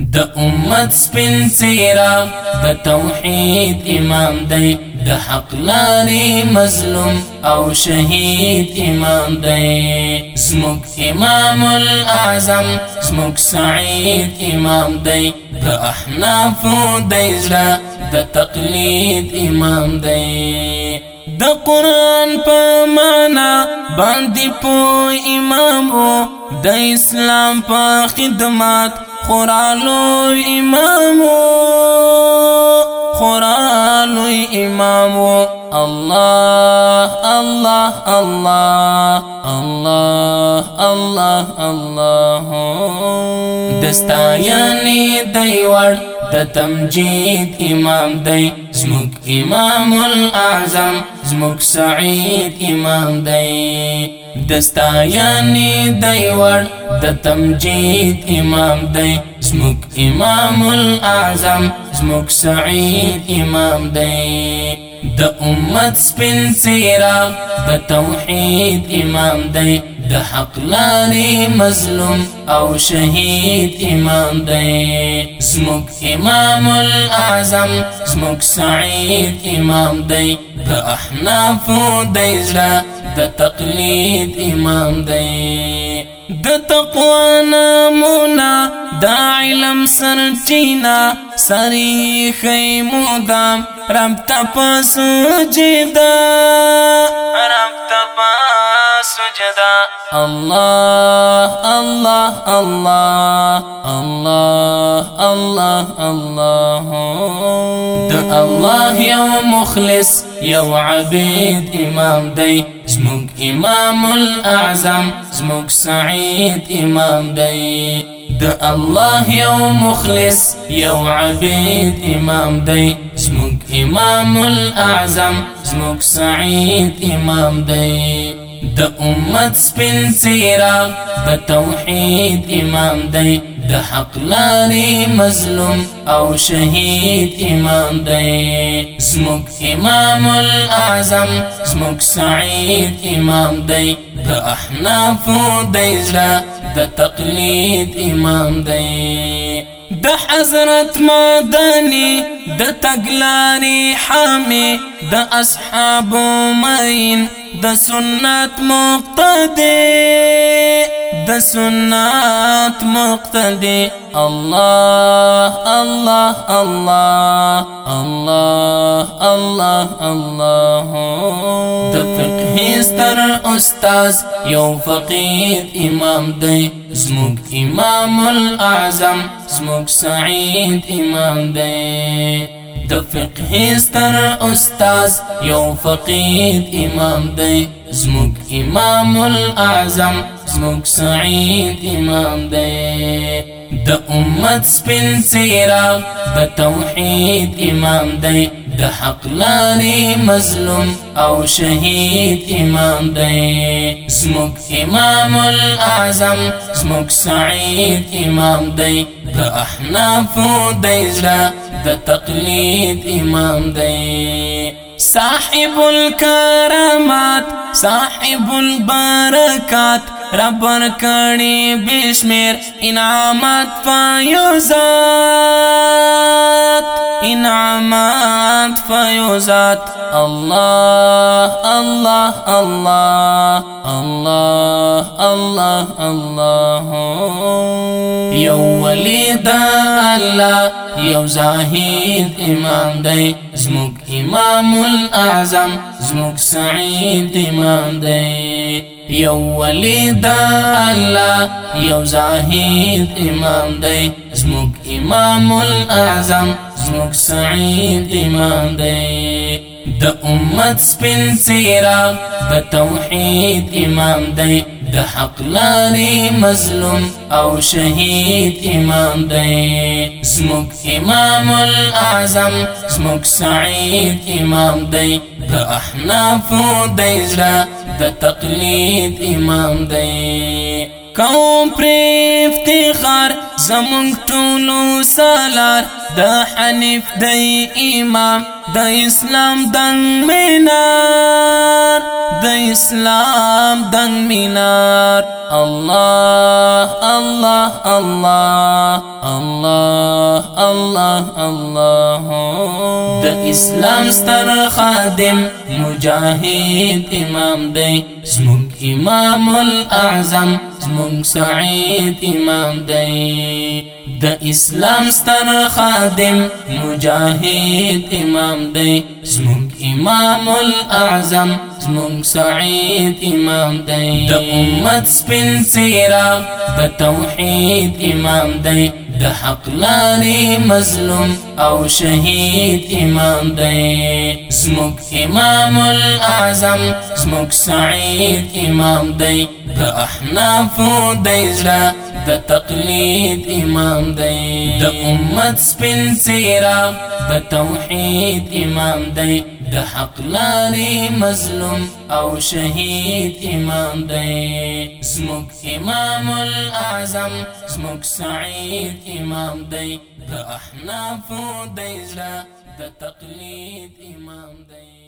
د امت سپین سیرا د توحید امام دی د حق لاري مظلوم او شهید امام دی زموک امام الاعظم زموک سعید امام دی د احناف دیزلا د تقلید امام دی د قران په باندې پو امام وو د اسلام په خدمات خورالو امام وو خورالو امام وو الله الله الله الله الله الله دستایانه دی ور د تمجید امام دی زموږ امام الاعظم زموږ سعید امام دی دستایانی دی ور د تمجید امام دی زموږ امام الاعظم زموږ سعید امام دی د امت سپین سیرا د توحید امام دی د حق لاري مظلوم او شهید امام دی زموږ امام الاعظم زموږ سعید امام دی د احناف دی زړه د تقلید امام دی د تقوا نامونا دا علم سرچینا سری خیمو مودام رب پاسو سجدا رب پاسو سجدا الله الله الله الله الله الله دا اللہ یو مخلص یو عبید امام دی زموك امام الاعظم زموك سعيد امام دی د الله یو مخلص یو عبيد امام دی زموك امام الاعظم زموك سعيد امام دی د امت سپین سیرا د توحید امام دی د حق لاري مظلوم او شهید امام دی زموږ امام الاعظم زموږ سعید امام دی د احناف دی د تقلید امام دی د حضرت مدني د تګلاري حامي د اصحاب مين د سنت مقتدي د سنت مقتدي الله الله الله الله الله الله, الله فقه ستر استاز یو فقید امام دی زموږ امام الاعظم زموږ سعید امام دی د فقه ستر استاز یو فقید امام دی زموږ امام الاعظم زموږ سعید امام دی د امت سپین سیرا د توحید امام دی د حق لارې مظلوم او شهید امام دی زموږ امام الاعظم زموږ سعید امام دی د احناف دی د تقلید امام دی صاحب الكرامات صاحب البركات رب ورکړي بسمیر انعامات فيوزات انعامات فيوزات الله الله الله الله الله الله يا ولي دا الله یو زاهد امام دی زموږ امام الاعظم زموږ سعید امام دی یو ولی دا الله یو زاهد امام دی زموږ امام الاعظم زموږ سعید امام دی د امت سپین سیرا د توحید امام دی حق لاري مظلوم او شهید امام دی زموږ امام الاعظم زموږ سعید امام دی د احناف دی زړه د تقلید امام دی کوم پر افتخار زمون ټولو سالار دا حنیف دا امام دا اسلام دنګ مینار دا اسلام دنګ مینار الله الله الله الله الله الله دا اسلام ستر خادم مجاهد امام دی زمونږ امام الاعظم زمونږ سعید امام دی د اسلام ستر خادم مجاهد امام دی زمونږ امام الاعظم زمونږ سعید امام دی د امت سپین سیرا د توحید امام دی د حق لاري مظلوم او شهید امام دی زموږ امام الاعظم زموږ سعید امام دی د احناف دی زړه د تقلید امام دی د امت سپین سیرا د توحید امام دی د حق لاري مظلوم او شهید امام دی زموک امام الاعظم زموک سعید امام دی د احناف دی زړه د تقلید امام دی